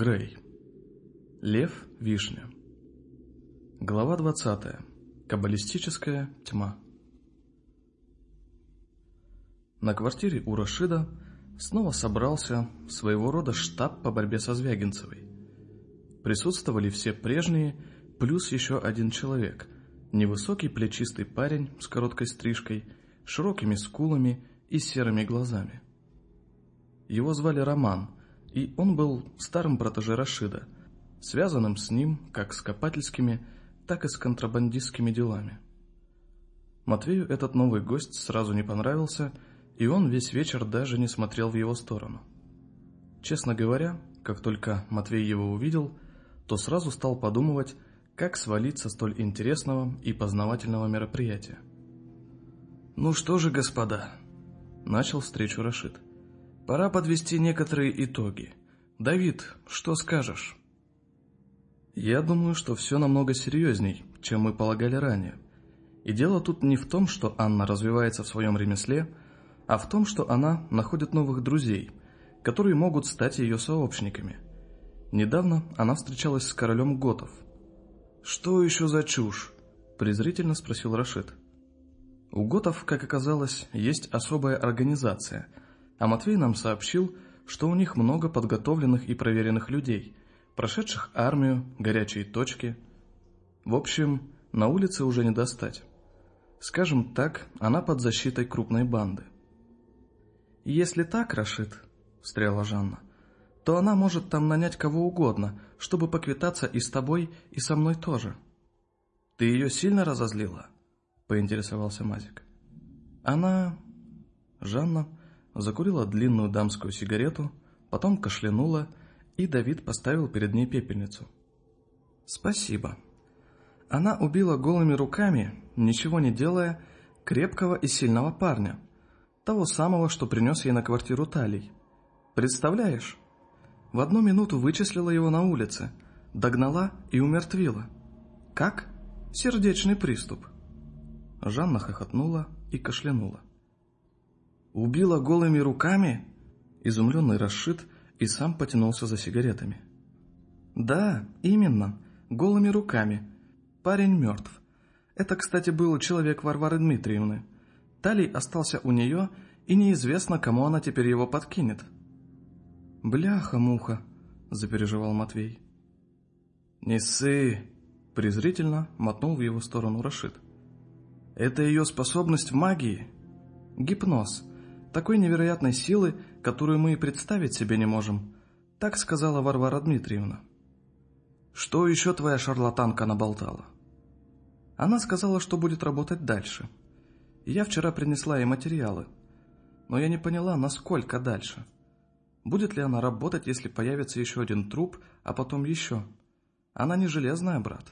Грей. Лев Вишня. Глава 20. Каббалистическая тьма. На квартире у Рашида снова собрался своего рода штаб по борьбе со Звягинцевой. Присутствовали все прежние, плюс еще один человек, невысокий плечистый парень с короткой стрижкой, широкими скулами и серыми глазами. Его звали Роман – и он был старым протеже Рашида, связанным с ним как с копательскими, так и с контрабандистскими делами. Матвею этот новый гость сразу не понравился, и он весь вечер даже не смотрел в его сторону. Честно говоря, как только Матвей его увидел, то сразу стал подумывать, как свалить со столь интересного и познавательного мероприятия. «Ну что же, господа?» – начал встречу Рашид – Пора подвести некоторые итоги. Давид, что скажешь? Я думаю, что все намного серьезней, чем мы полагали ранее. И дело тут не в том, что Анна развивается в своем ремесле, а в том, что она находит новых друзей, которые могут стать ее сообщниками. Недавно она встречалась с королем Готов. «Что еще за чушь?» – презрительно спросил Рашид. У Готов, как оказалось, есть особая организация – а Матвей нам сообщил, что у них много подготовленных и проверенных людей, прошедших армию, горячие точки. В общем, на улице уже не достать. Скажем так, она под защитой крупной банды. «Если так, Рашид», — встряла Жанна, — «то она может там нанять кого угодно, чтобы поквитаться и с тобой, и со мной тоже». «Ты ее сильно разозлила?» — поинтересовался Мазик. «Она...» Жанна закурила длинную дамскую сигарету, потом кашлянула, и Давид поставил перед ней пепельницу. «Спасибо». Она убила голыми руками, ничего не делая, крепкого и сильного парня, того самого, что принес ей на квартиру талий. Представляешь? В одну минуту вычислила его на улице, догнала и умертвила. Как? Сердечный приступ. Жанна хохотнула и кашлянула. «Убила голыми руками?» Изумленный Рашид и сам потянулся за сигаретами. «Да, именно, голыми руками. Парень мертв. Это, кстати, был человек Варвары Дмитриевны. Талий остался у нее, и неизвестно, кому она теперь его подкинет». «Бляха-муха», — запереживал Матвей. «Не ссы!» — презрительно мотнул в его сторону Рашид. «Это ее способность в магии?» «Гипноз такой невероятной силы, которую мы и представить себе не можем. Так сказала Варвара Дмитриевна. Что еще твоя шарлатанка наболтала? Она сказала, что будет работать дальше. Я вчера принесла ей материалы, но я не поняла, насколько дальше. Будет ли она работать, если появится еще один труп, а потом еще? Она не железная, брат.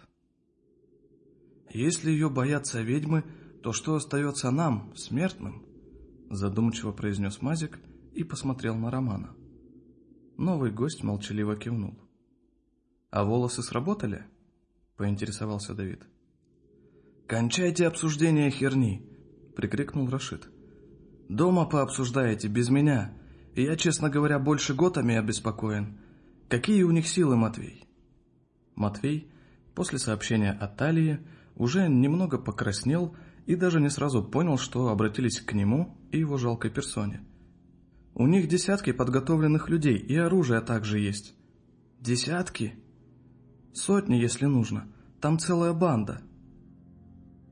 Если ее боятся ведьмы, то что остается нам, смертным? Задумчиво произнес Мазик и посмотрел на Романа. Новый гость молчаливо кивнул. «А волосы сработали?» — поинтересовался Давид. «Кончайте обсуждение херни!» — прикрикнул Рашид. «Дома пообсуждаете, без меня. И я, честно говоря, больше готами обеспокоен. Какие у них силы, Матвей?» Матвей, после сообщения о Талии, уже немного покраснел и даже не сразу понял, что обратились к нему и его жалкой персоне. У них десятки подготовленных людей, и оружие также есть. Десятки? Сотни, если нужно. Там целая банда.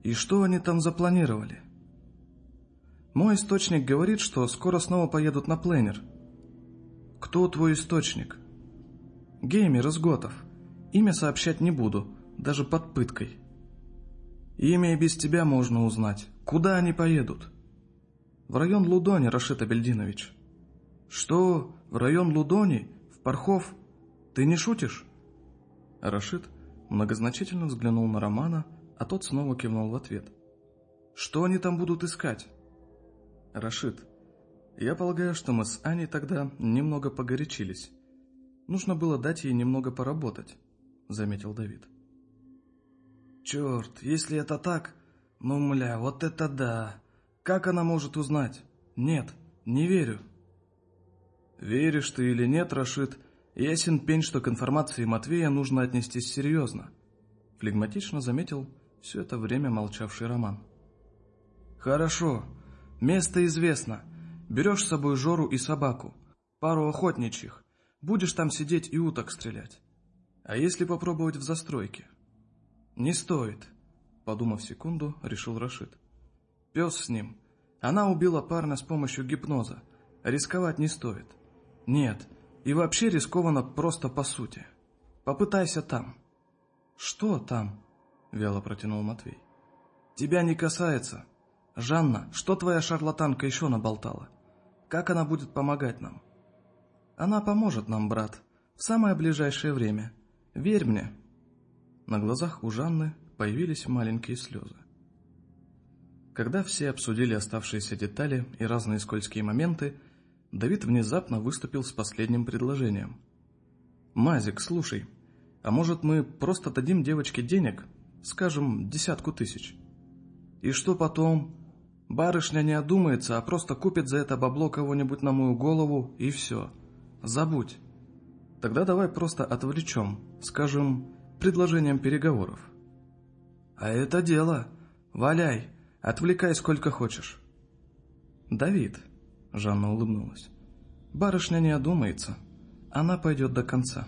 И что они там запланировали? Мой источник говорит, что скоро снова поедут на пленер. Кто твой источник? Геймер из Готов. Имя сообщать не буду, даже под пыткой. Имя и без тебя можно узнать. Куда они поедут? В район Лудони, Рашид Абельдинович. Что? В район Лудони? В Пархов? Ты не шутишь? Рашид многозначительно взглянул на Романа, а тот снова кивнул в ответ. Что они там будут искать? Рашид, я полагаю, что мы с Аней тогда немного погорячились. Нужно было дать ей немного поработать, заметил Давид. Черт, если это так... Ну, мля, вот это да! Как она может узнать? Нет, не верю. Веришь ты или нет, Рашид, Ясен пень, что к информации Матвея нужно отнестись серьезно. Флегматично заметил все это время молчавший Роман. Хорошо, место известно. Берешь с собой Жору и собаку, пару охотничьих. Будешь там сидеть и уток стрелять. А если попробовать в застройке? Не стоит, подумав секунду, решил Рашид. Пес с ним. Она убила парня с помощью гипноза. Рисковать не стоит. Нет, и вообще рискованно просто по сути. Попытайся там. Что там? Вяло протянул Матвей. Тебя не касается. Жанна, что твоя шарлатанка еще наболтала? Как она будет помогать нам? Она поможет нам, брат, в самое ближайшее время. Верь мне. На глазах у Жанны появились маленькие слезы. Когда все обсудили оставшиеся детали и разные скользкие моменты, Давид внезапно выступил с последним предложением. «Мазик, слушай, а может мы просто дадим девочке денег, скажем, десятку тысяч? И что потом? Барышня не одумается, а просто купит за это бабло кого-нибудь на мою голову, и все. Забудь. Тогда давай просто отвлечем, скажем, предложением переговоров». «А это дело. Валяй, отвлекай сколько хочешь». «Давид», Жанна улыбнулась. «Барышня не одумается. Она пойдет до конца».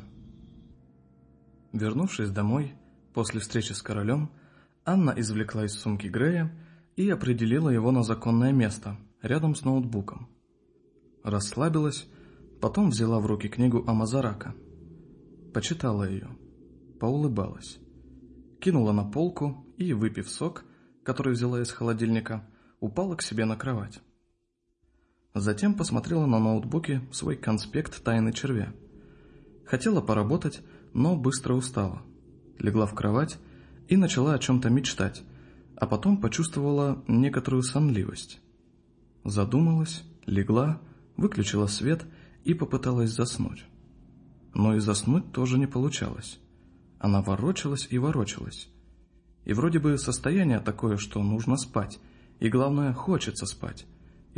Вернувшись домой, после встречи с королем, Анна извлекла из сумки Грея и определила его на законное место, рядом с ноутбуком. Расслабилась, потом взяла в руки книгу Амазарака. Почитала ее, поулыбалась. Кинула на полку и, выпив сок, который взяла из холодильника, упала к себе на кровать. Затем посмотрела на ноутбуке свой конспект «Тайны червя». Хотела поработать, но быстро устала. Легла в кровать и начала о чем-то мечтать, а потом почувствовала некоторую сонливость. Задумалась, легла, выключила свет и попыталась заснуть. Но и заснуть тоже не получалось. Она ворочалась и ворочалась. И вроде бы состояние такое, что нужно спать, и главное, хочется спать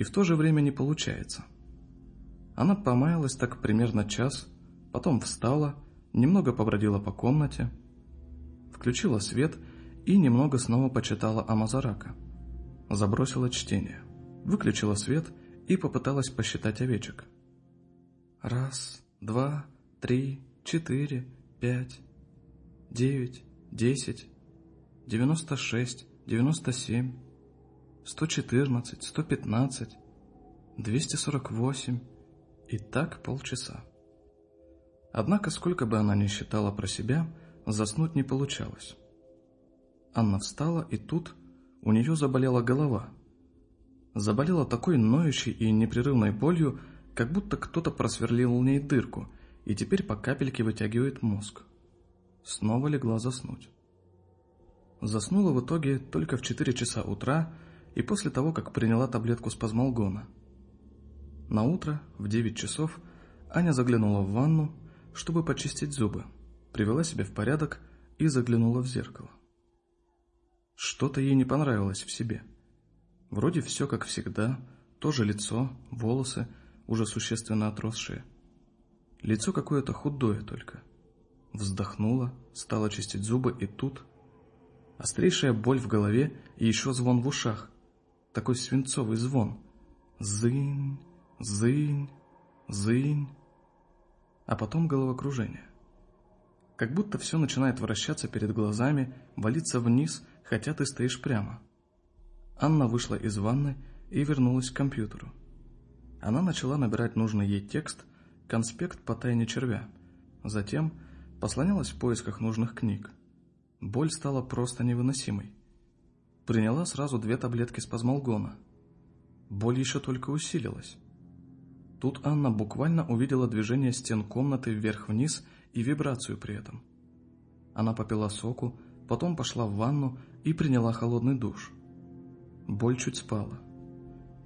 и в то же время не получается. Она помаялась так примерно час, потом встала, немного побродила по комнате, включила свет и немного снова почитала о Мазарака. Забросила чтение, выключила свет и попыталась посчитать овечек. Раз, два, три, четыре, пять, девять, десять, девяносто шесть, девяносто семь, 114, 115, 248 и так полчаса. Однако, сколько бы она ни считала про себя, заснуть не получалось. Анна встала, и тут у нее заболела голова. Заболела такой ноющей и непрерывной болью, как будто кто-то просверлил в ней дырку и теперь по капельке вытягивает мозг. Снова легла заснуть. Заснула в итоге только в 4 часа утра, и после того, как приняла таблетку спазмолгона. На утро в 9 часов Аня заглянула в ванну, чтобы почистить зубы, привела себя в порядок и заглянула в зеркало. Что-то ей не понравилось в себе. Вроде все как всегда, тоже лицо, волосы, уже существенно отросшие. Лицо какое-то худое только. Вздохнула, стала чистить зубы, и тут... Острейшая боль в голове и еще звон в ушах такой свинцовый звон. Зынь, зынь, зынь. А потом головокружение. Как будто все начинает вращаться перед глазами, валиться вниз, хотя ты стоишь прямо. Анна вышла из ванны и вернулась к компьютеру. Она начала набирать нужный ей текст, конспект по тайне червя. Затем послонялась в поисках нужных книг. Боль стала просто невыносимой. Приняла сразу две таблетки спазмолгона. Боль еще только усилилась. Тут Анна буквально увидела движение стен комнаты вверх-вниз и вибрацию при этом. Она попила соку, потом пошла в ванну и приняла холодный душ. Боль чуть спала.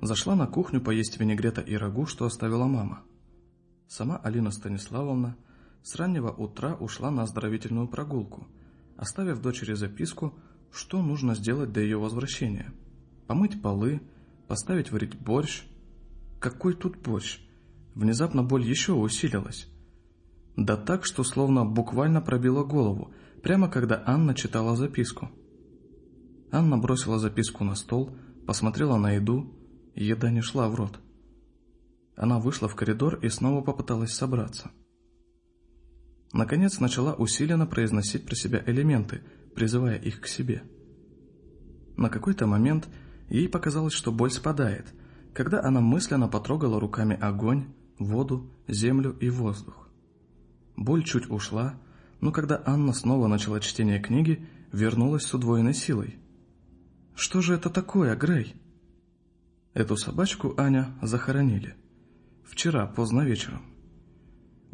Зашла на кухню поесть винегрета и рагу, что оставила мама. Сама Алина Станиславовна с раннего утра ушла на оздоровительную прогулку, оставив дочери записку, что нужно сделать до ее возвращения? Помыть полы, поставить варить борщ. Какой тут борщ? Внезапно боль еще усилилась. Да так, что словно буквально пробило голову, прямо когда Анна читала записку. Анна бросила записку на стол, посмотрела на еду, еда не шла в рот. Она вышла в коридор и снова попыталась собраться. Наконец начала усиленно произносить про себя элементы, призывая их к себе. На какой-то момент ей показалось, что боль спадает, когда она мысленно потрогала руками огонь, воду, землю и воздух. Боль чуть ушла, но когда Анна снова начала чтение книги, вернулась с удвоенной силой. «Что же это такое, Грей?» Эту собачку Аня захоронили. Вчера, поздно вечером.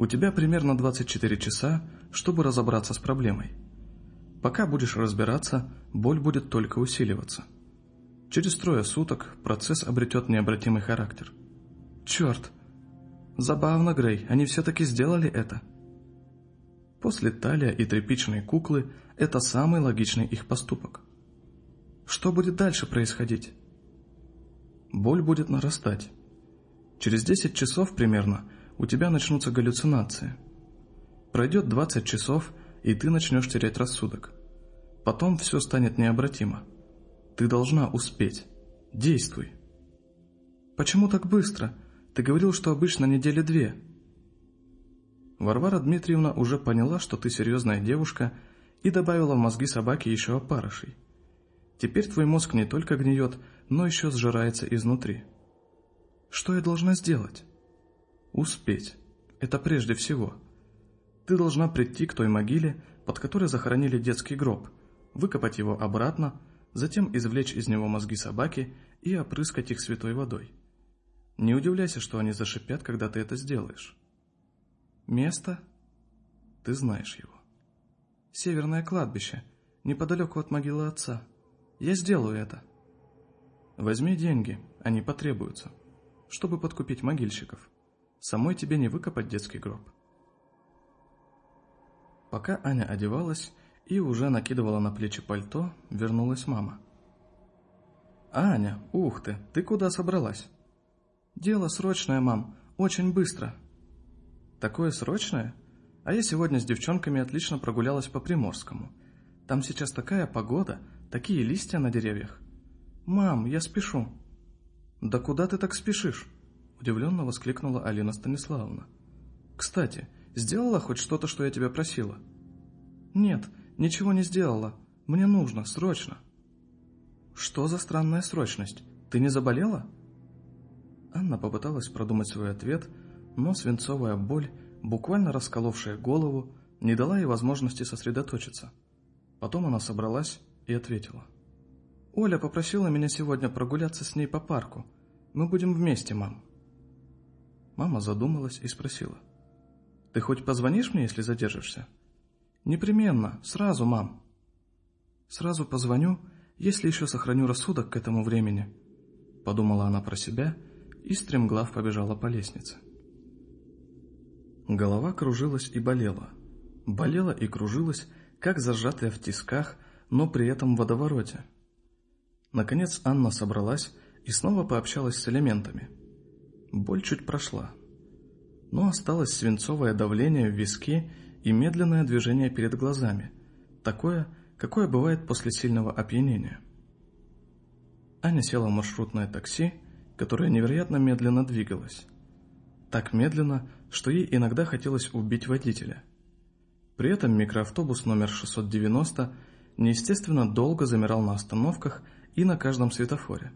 У тебя примерно 24 часа, чтобы разобраться с проблемой. Пока будешь разбираться, боль будет только усиливаться. Через трое суток процесс обретет необратимый характер. Черт! Забавно, Грей, они все-таки сделали это. После талия и тряпичной куклы это самый логичный их поступок. Что будет дальше происходить? Боль будет нарастать. Через 10 часов примерно у тебя начнутся галлюцинации. Пройдет 20 часов, и ты начнешь терять рассудок. Потом все станет необратимо. Ты должна успеть. Действуй. Почему так быстро? Ты говорил, что обычно недели две. Варвара Дмитриевна уже поняла, что ты серьезная девушка, и добавила в мозги собаки еще опарышей. Теперь твой мозг не только гниет, но еще сжирается изнутри. Что я должна сделать? Успеть. Это прежде всего. Ты должна прийти к той могиле, под которой захоронили детский гроб, выкопать его обратно, затем извлечь из него мозги собаки и опрыскать их святой водой. Не удивляйся, что они зашипят, когда ты это сделаешь. Место? Ты знаешь его. Северное кладбище, неподалеку от могилы отца. Я сделаю это. Возьми деньги, они потребуются, чтобы подкупить могильщиков. Самой тебе не выкопать детский гроб. Пока Аня одевалась и уже накидывала на плечи пальто, вернулась мама. «Аня, ух ты, ты куда собралась?» «Дело срочное, мам, очень быстро», Такое срочное? А я сегодня с девчонками отлично прогулялась по Приморскому. Там сейчас такая погода, такие листья на деревьях. Мам, я спешу. Да куда ты так спешишь? Удивленно воскликнула Алина Станиславовна. Кстати, сделала хоть что-то, что я тебя просила? Нет, ничего не сделала. Мне нужно, срочно. Что за странная срочность? Ты не заболела? Анна попыталась продумать свой ответ, но свинцовая боль, буквально расколовшая голову, не дала ей возможности сосредоточиться. Потом она собралась и ответила. «Оля попросила меня сегодня прогуляться с ней по парку. Мы будем вместе, мам». Мама задумалась и спросила. «Ты хоть позвонишь мне, если задержишься?» «Непременно, сразу, мам». «Сразу позвоню, если еще сохраню рассудок к этому времени», — подумала она про себя и стремглав побежала по лестнице. Голова кружилась и болела. Болела и кружилась, как зажатая в тисках, но при этом в водовороте. Наконец Анна собралась и снова пообщалась с элементами. Боль чуть прошла. Но осталось свинцовое давление в виске и медленное движение перед глазами, такое, какое бывает после сильного опьянения. Аня села в маршрутное такси, которое невероятно медленно двигалось. Так медленно, что ей иногда хотелось убить водителя. При этом микроавтобус номер 690 неестественно долго замирал на остановках и на каждом светофоре.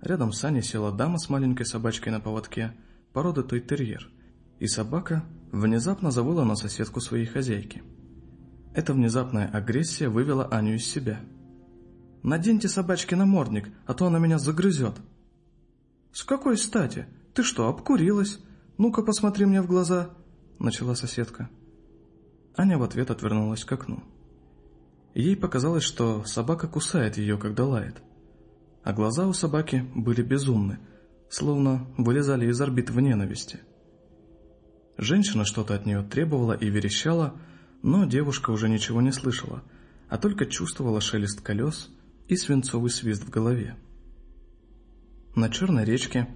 Рядом с Аней села дама с маленькой собачкой на поводке, породы той-терьер, и собака внезапно завыла на соседку своей хозяйки. Эта внезапная агрессия вывела Аню из себя. «Наденьте собачке намордник, а то она меня загрызет!» «С какой стати? Ты что, обкурилась? «Ну-ка, посмотри мне в глаза», — начала соседка. Аня в ответ отвернулась к окну. Ей показалось, что собака кусает ее, когда лает. А глаза у собаки были безумны, словно вылезали из орбит в ненависти. Женщина что-то от нее требовала и верещала, но девушка уже ничего не слышала, а только чувствовала шелест колес и свинцовый свист в голове. На черной речке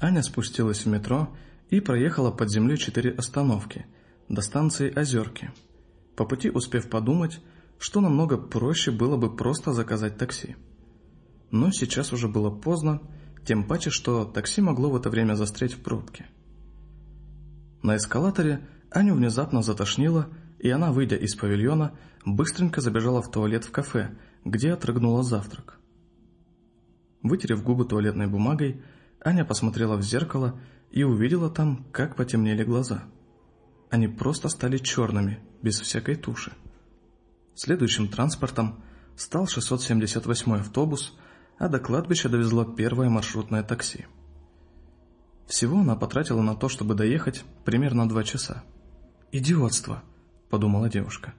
Аня спустилась в метро и проехала под землей четыре остановки до станции Озерки, по пути успев подумать, что намного проще было бы просто заказать такси. Но сейчас уже было поздно, тем паче, что такси могло в это время застрять в пробке. На эскалаторе Аню внезапно затошнило, и она, выйдя из павильона, быстренько забежала в туалет в кафе, где отрыгнула завтрак. Вытерев губы туалетной бумагой, Аня посмотрела в зеркало и увидела там, как потемнели глаза. Они просто стали черными, без всякой туши. Следующим транспортом стал 678 автобус, а до кладбища довезло первое маршрутное такси. Всего она потратила на то, чтобы доехать, примерно два часа. «Идиотство!» – подумала девушка.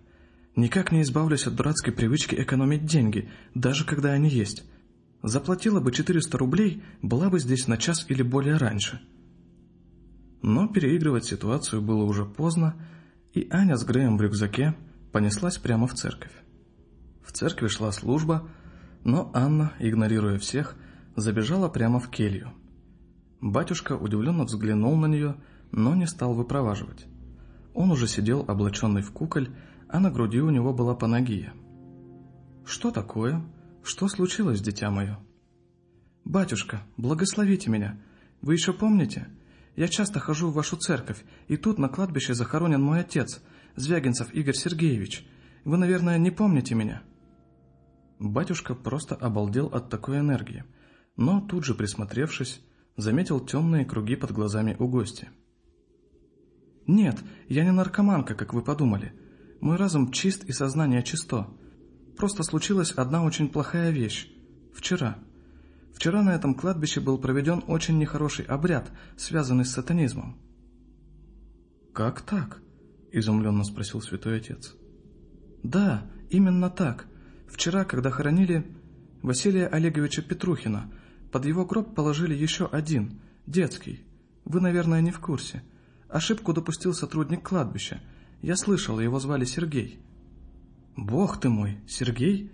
«Никак не избавлюсь от дурацкой привычки экономить деньги, даже когда они есть. Заплатила бы 400 рублей, была бы здесь на час или более раньше». Но переигрывать ситуацию было уже поздно, и Аня с Греем в рюкзаке понеслась прямо в церковь. В церкви шла служба, но Анна, игнорируя всех, забежала прямо в келью. Батюшка удивленно взглянул на нее, но не стал выпроваживать. Он уже сидел облаченный в куколь, а на груди у него была панагия. «Что такое? Что случилось, дитя мое?» «Батюшка, благословите меня. Вы еще помните? Я часто хожу в вашу церковь, и тут на кладбище захоронен мой отец, Звягинцев Игорь Сергеевич. Вы, наверное, не помните меня?» Батюшка просто обалдел от такой энергии, но тут же, присмотревшись, заметил темные круги под глазами у гостя. «Нет, я не наркоманка, как вы подумали. Мой разум чист и сознание чисто. Просто случилась одна очень плохая вещь. Вчера. Вчера на этом кладбище был проведен очень нехороший обряд, связанный с сатанизмом». «Как так?» – изумленно спросил святой отец. «Да, именно так. Вчера, когда хоронили Василия Олеговича Петрухина, под его гроб положили еще один, детский. Вы, наверное, не в курсе. Ошибку допустил сотрудник кладбища. Я слышал, его звали Сергей. Бог ты мой, Сергей?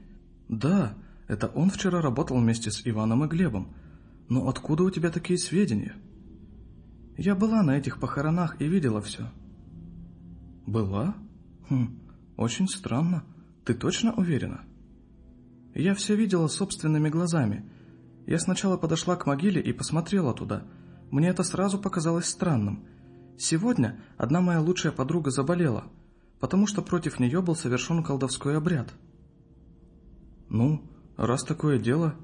Да, это он вчера работал вместе с Иваном и Глебом. Но откуда у тебя такие сведения? Я была на этих похоронах и видела все. Была? Хм, очень странно. Ты точно уверена? Я все видела собственными глазами. Я сначала подошла к могиле и посмотрела туда. Мне это сразу показалось странным. Сегодня одна моя лучшая подруга заболела, потому что против нее был совершен колдовской обряд. «Ну, раз такое дело...»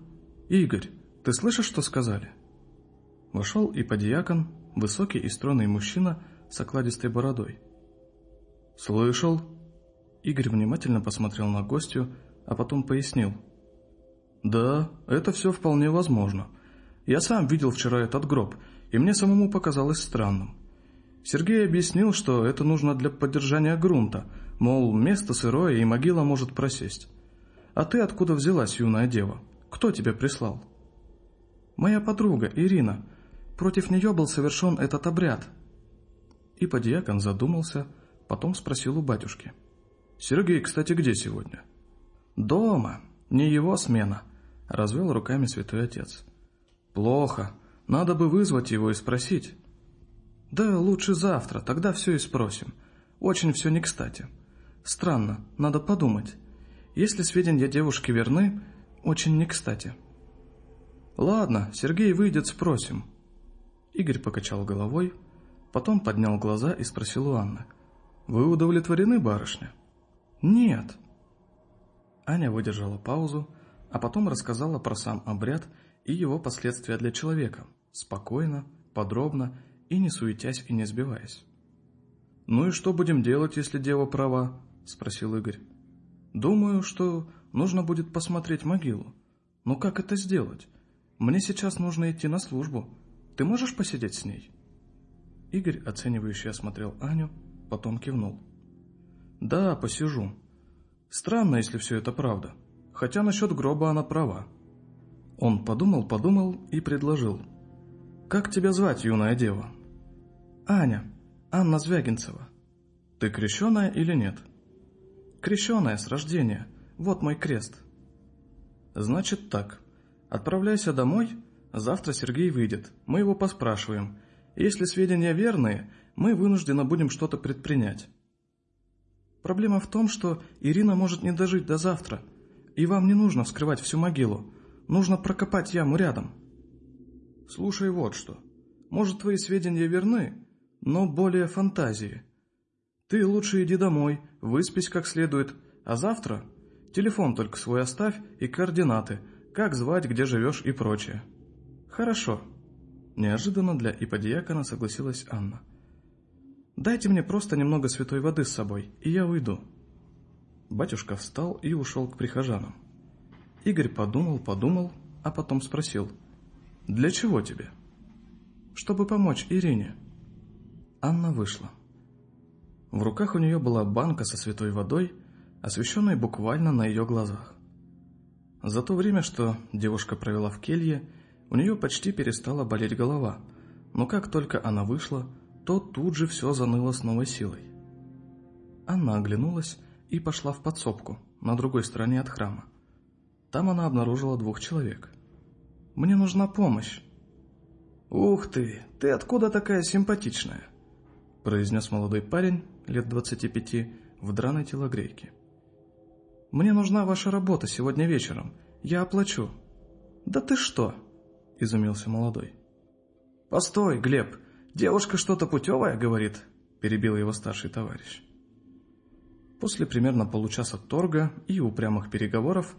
«Игорь, ты слышишь, что сказали?» Вошел и подьякон, высокий и стройный мужчина с окладистой бородой. «Слышал?» Игорь внимательно посмотрел на гостю, а потом пояснил. «Да, это все вполне возможно. Я сам видел вчера этот гроб, и мне самому показалось странным. Сергей объяснил, что это нужно для поддержания грунта, мол, место сырое и могила может просесть. А ты откуда взялась, юная дева? Кто тебя прислал?» «Моя подруга, Ирина. Против нее был совершен этот обряд». И подьякон задумался, потом спросил у батюшки. «Сергей, кстати, где сегодня?» «Дома. Не его смена», — развел руками святой отец. «Плохо. Надо бы вызвать его и спросить». «Да лучше завтра, тогда все и спросим. Очень все не кстати. Странно, надо подумать. Если сведения девушки верны, очень не кстати». «Ладно, Сергей выйдет, спросим». Игорь покачал головой, потом поднял глаза и спросил у Анны. «Вы удовлетворены, барышня?» «Нет», Аня выдержала паузу, а потом рассказала про сам обряд и его последствия для человека, спокойно, подробно и не суетясь и не сбиваясь. «Ну и что будем делать, если дева права?» – спросил Игорь. «Думаю, что нужно будет посмотреть могилу. Но как это сделать? Мне сейчас нужно идти на службу. Ты можешь посидеть с ней?» Игорь, оценивающе осмотрел Аню, потом кивнул. «Да, посижу. Странно, если все это правда. Хотя насчет гроба она права. Он подумал-подумал и предложил. «Как тебя звать, юная дева?» «Аня. Анна Звягинцева». «Ты крещеная или нет?» «Крещеная с рождения. Вот мой крест». «Значит так. Отправляйся домой. Завтра Сергей выйдет. Мы его поспрашиваем. Если сведения верные, мы вынуждены будем что-то предпринять. Проблема в том, что Ирина может не дожить до завтра, и вам не нужно вскрывать всю могилу. Нужно прокопать яму рядом. Слушай вот что. Может, твои сведения верны, но более фантазии. Ты лучше иди домой, выспись как следует, а завтра телефон только свой оставь и координаты, как звать, где живешь и прочее. Хорошо. Неожиданно для иподиакона согласилась Анна. Дайте мне просто немного святой воды с собой, и я уйду. Батюшка встал и ушел к прихожанам. Игорь подумал, подумал, а потом спросил. «Для чего тебе?» «Чтобы помочь Ирине». Анна вышла. В руках у нее была банка со святой водой, освещенной буквально на ее глазах. За то время, что девушка провела в келье, у нее почти перестала болеть голова, но как только она вышла, то тут же все заныло с новой силой. Анна оглянулась и пошла в подсобку, на другой стороне от храма. Там она обнаружила двух человек. «Мне нужна помощь». «Ух ты, ты откуда такая симпатичная?» произнес молодой парень, лет двадцати пяти, в драной телогрейке. «Мне нужна ваша работа сегодня вечером. Я оплачу». «Да ты что?» – изумился молодой. «Постой, Глеб, девушка что-то путевая, говорит», – перебил его старший товарищ. После примерно получаса торга и упрямых переговоров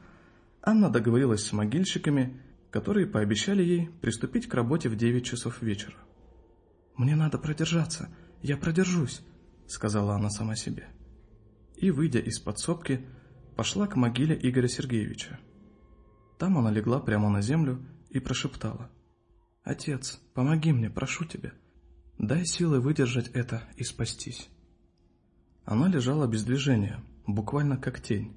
Анна договорилась с могильщиками, которые пообещали ей приступить к работе в 9 часов вечера. «Мне надо продержаться, я продержусь», — сказала она сама себе. И, выйдя из подсобки, пошла к могиле Игоря Сергеевича. Там она легла прямо на землю и прошептала. «Отец, помоги мне, прошу тебя. Дай силы выдержать это и спастись». Она лежала без движения, буквально как тень.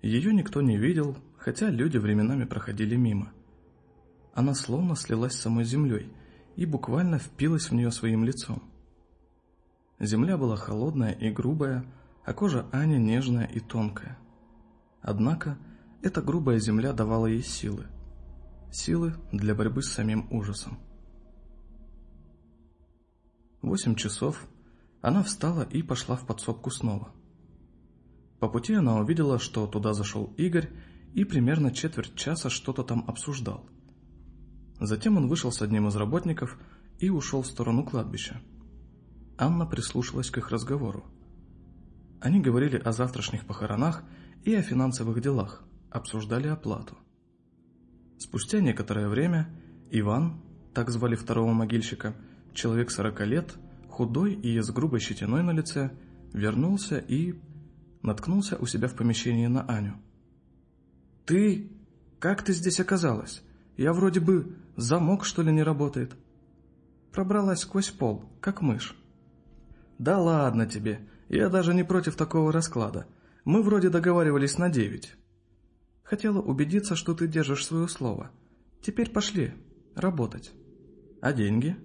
Ее никто не видел, хотя люди временами проходили мимо. Она словно слилась с самой землей и буквально впилась в нее своим лицом. Земля была холодная и грубая, а кожа Ани нежная и тонкая. Однако эта грубая земля давала ей силы. Силы для борьбы с самим ужасом. Восемь часов она встала и пошла в подсобку снова. По пути она увидела, что туда зашел Игорь и примерно четверть часа что-то там обсуждал. Затем он вышел с одним из работников и ушел в сторону кладбища. Анна прислушалась к их разговору. Они говорили о завтрашних похоронах и о финансовых делах, обсуждали оплату. Спустя некоторое время Иван, так звали второго могильщика, человек сорока лет, худой и с грубой щетиной на лице, вернулся и наткнулся у себя в помещении на Аню. «Ты? Как ты здесь оказалась? Я вроде бы замок, что ли, не работает?» Пробралась сквозь пол, как мышь. «Да ладно тебе, я даже не против такого расклада. Мы вроде договаривались на девять». «Хотела убедиться, что ты держишь свое слово. Теперь пошли, работать». «А деньги?»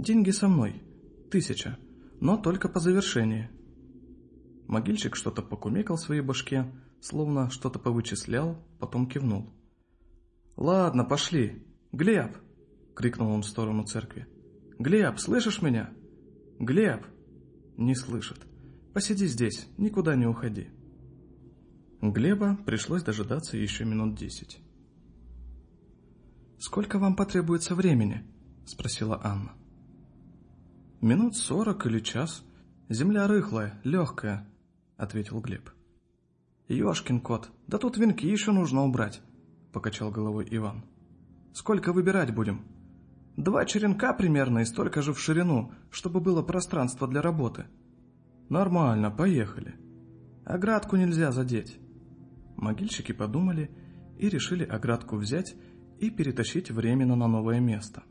«Деньги со мной. Тысяча, но только по завершении. Могильщик что-то покумекал в своей башке, словно что-то повычислял, потом кивнул. «Ладно, пошли. Глеб!» — крикнул он в сторону церкви. «Глеб, слышишь меня?» «Глеб!» «Не слышит. Посиди здесь, никуда не уходи». Глеба пришлось дожидаться еще минут десять. «Сколько вам потребуется времени?» — спросила Анна. «Минут сорок или час. Земля рыхлая, легкая», — ответил Глеб. «Ешкин кот, да тут венки еще нужно убрать», — покачал головой Иван. «Сколько выбирать будем?» «Два черенка примерно и столько же в ширину, чтобы было пространство для работы». «Нормально, поехали. Оградку нельзя задеть». Могильщики подумали и решили оградку взять и перетащить временно на новое место.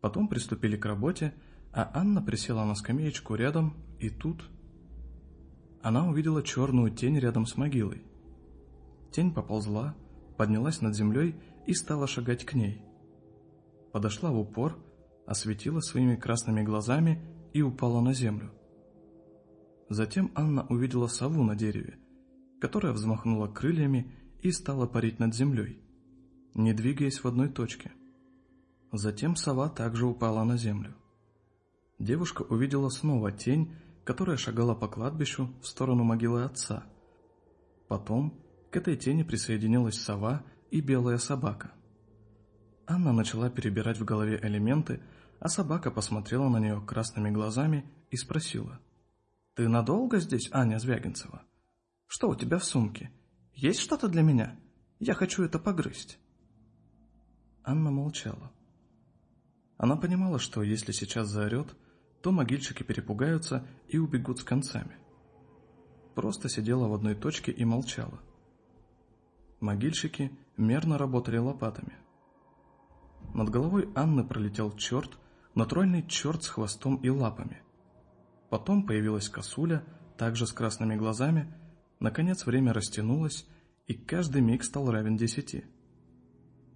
Потом приступили к работе, а Анна присела на скамеечку рядом, и тут... Она увидела черную тень рядом с могилой. Тень поползла, поднялась над землей и стала шагать к ней. Подошла в упор, осветила своими красными глазами и упала на землю. Затем Анна увидела сову на дереве, которая взмахнула крыльями и стала парить над землей, не двигаясь в одной точке. Затем сова также упала на землю. Девушка увидела снова тень, которая шагала по кладбищу в сторону могилы отца. Потом к этой тени присоединилась сова и белая собака. Анна начала перебирать в голове элементы, а собака посмотрела на нее красными глазами и спросила. «Ты надолго здесь, Аня Звягинцева? Что у тебя в сумке? Есть что-то для меня? Я хочу это погрызть». Анна молчала. Она понимала, что если сейчас заорет, то могильщики перепугаются и убегут с концами. Просто сидела в одной точке и молчала. Могильщики мерно работали лопатами. Над головой Анны пролетел черт, натуральный черт с хвостом и лапами. Потом появилась косуля, также с красными глазами, наконец время растянулось, и каждый миг стал равен десяти.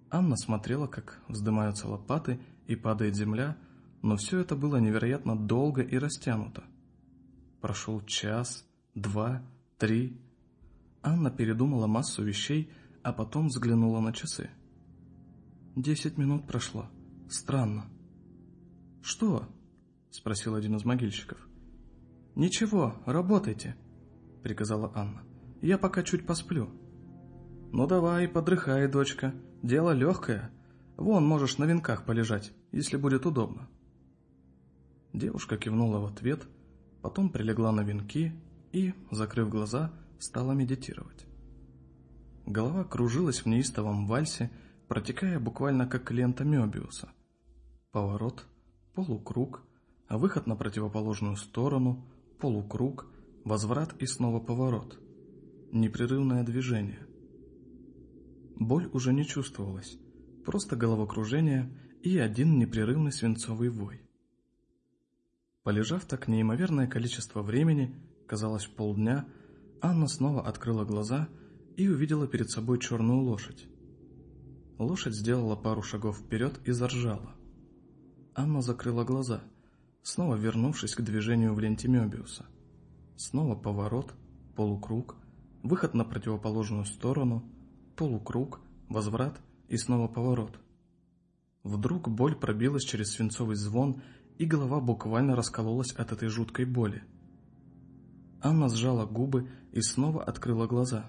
Анна смотрела, как вздымаются лопаты и падает земля, но все это было невероятно долго и растянуто. Прошел час, два, три. Анна передумала массу вещей, а потом взглянула на часы. Десять минут прошло. Странно. «Что?» — спросил один из могильщиков. «Ничего, работайте», — приказала Анна. «Я пока чуть посплю». «Ну давай, подрыхай, дочка. Дело легкое. Вон, можешь на венках полежать, если будет удобно». Девушка кивнула в ответ, потом прилегла на венки и, закрыв глаза, стала медитировать. Голова кружилась в неистовом вальсе, протекая буквально как лента Мёбиуса. Поворот, полукруг, выход на противоположную сторону, полукруг, возврат и снова поворот. Непрерывное движение. Боль уже не чувствовалась, просто головокружение и один непрерывный свинцовый вой. Полежав так неимоверное количество времени, казалось полдня, Анна снова открыла глаза и увидела перед собой черную лошадь. Лошадь сделала пару шагов вперед и заржала. Анна закрыла глаза, снова вернувшись к движению в ленте Мёбиуса. Снова поворот, полукруг, выход на противоположную сторону, полукруг, возврат и снова поворот. Вдруг боль пробилась через свинцовый звон и голова буквально раскололась от этой жуткой боли. Анна сжала губы и снова открыла глаза.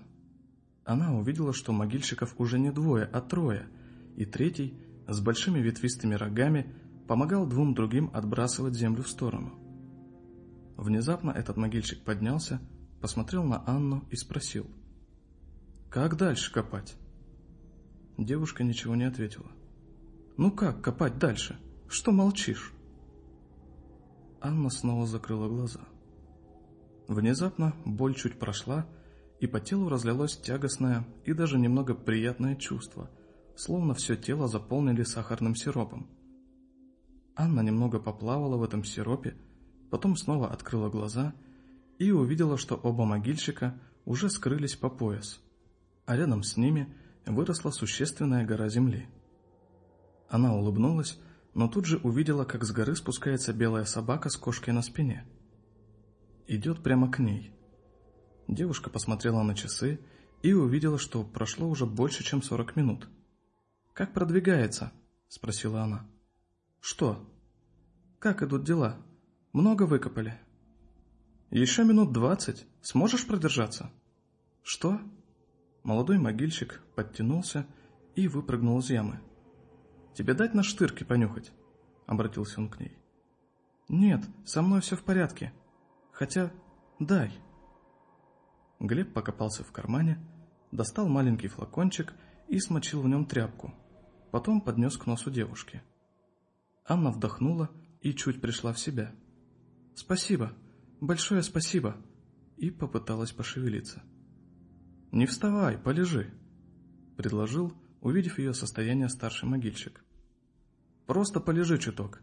Она увидела, что могильщиков уже не двое, а трое, и третий, с большими ветвистыми рогами, помогал двум другим отбрасывать землю в сторону. Внезапно этот могильщик поднялся, посмотрел на Анну и спросил. «Как дальше копать?» Девушка ничего не ответила. «Ну как копать дальше? Что молчишь?» Анна снова закрыла глаза. Внезапно боль чуть прошла, и по телу разлилось тягостное и даже немного приятное чувство, словно все тело заполнили сахарным сиропом. Анна немного поплавала в этом сиропе, потом снова открыла глаза и увидела, что оба могильщика уже скрылись по пояс, а рядом с ними выросла существенная гора земли. Она улыбнулась, но тут же увидела, как с горы спускается белая собака с кошкой на спине. Идет прямо к ней. Девушка посмотрела на часы и увидела, что прошло уже больше, чем сорок минут. «Как продвигается?» – спросила она. «Что?» «Как идут дела? Много выкопали?» «Еще минут двадцать. Сможешь продержаться?» «Что?» Молодой могильщик подтянулся и выпрыгнул из ямы. Тебе дать на штырки понюхать?» — обратился он к ней. «Нет, со мной все в порядке. Хотя, дай». Глеб покопался в кармане, достал маленький флакончик и смочил в нем тряпку, потом поднес к носу девушки. Анна вдохнула и чуть пришла в себя. «Спасибо, большое спасибо!» и попыталась пошевелиться. «Не вставай, полежи!» — предложил, увидев ее состояние старший могильщик. «Просто полежи чуток.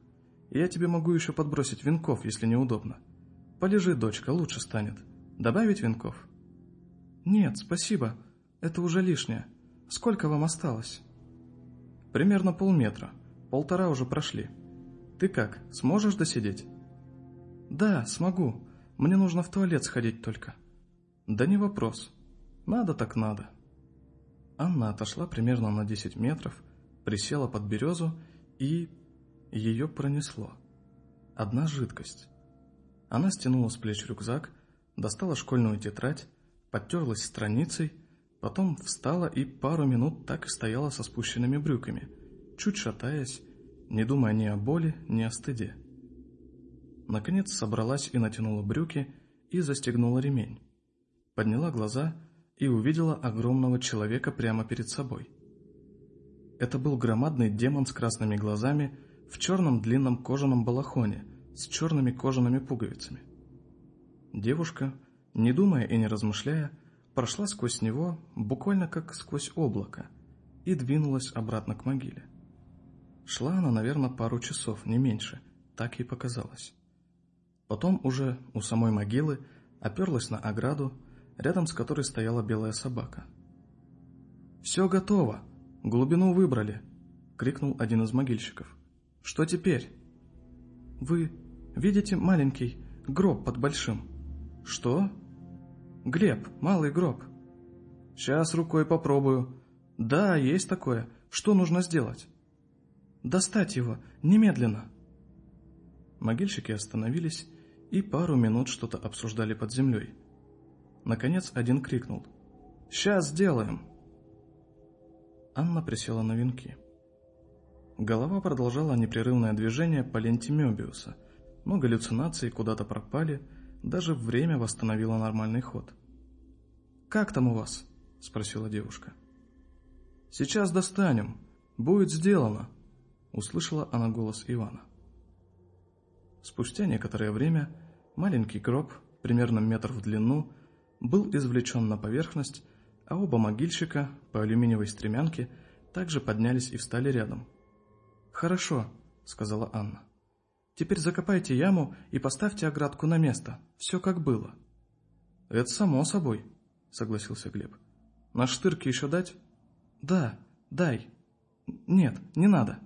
Я тебе могу еще подбросить венков, если неудобно. Полежи, дочка, лучше станет. Добавить венков?» «Нет, спасибо. Это уже лишнее. Сколько вам осталось?» «Примерно полметра. Полтора уже прошли. Ты как, сможешь досидеть?» «Да, смогу. Мне нужно в туалет сходить только». «Да не вопрос. Надо так надо». Анна отошла примерно на 10 метров, присела под березу И ее пронесло. Одна жидкость. Она стянула с плеч рюкзак, достала школьную тетрадь, подтерлась страницей, потом встала и пару минут так и стояла со спущенными брюками, чуть шатаясь, не думая ни о боли, ни о стыде. Наконец собралась и натянула брюки и застегнула ремень. Подняла глаза и увидела огромного человека прямо перед собой. Это был громадный демон с красными глазами в черном длинном кожаном балахоне с черными кожаными пуговицами. Девушка, не думая и не размышляя, прошла сквозь него, буквально как сквозь облако, и двинулась обратно к могиле. Шла она, наверное, пару часов, не меньше, так ей показалось. Потом уже у самой могилы оперлась на ограду, рядом с которой стояла белая собака. «Все готово! Глубину выбрали!» — крикнул один из могильщиков. «Что теперь?» «Вы видите маленький гроб под большим?» «Что?» «Глеб, малый гроб». «Сейчас рукой попробую». «Да, есть такое. Что нужно сделать?» «Достать его, немедленно!» Могильщики остановились и пару минут что-то обсуждали под землей. Наконец один крикнул. «Сейчас сделаем!» Анна присела на венки. Голова продолжала непрерывное движение по ленте Мёбиуса, но галлюцинации куда-то пропали, даже время восстановило нормальный ход. «Как там у вас?» – спросила девушка. «Сейчас достанем. Будет сделано», – услышала она голос Ивана. Спустя некоторое время маленький гроб, примерно метр в длину, был извлечен на поверхность, а оба могильщика по алюминиевой стремянке также поднялись и встали рядом. «Хорошо», — сказала Анна. «Теперь закопайте яму и поставьте оградку на место. Все как было». «Это само собой», — согласился Глеб. «На штырки еще дать?» «Да, дай». «Нет, не надо».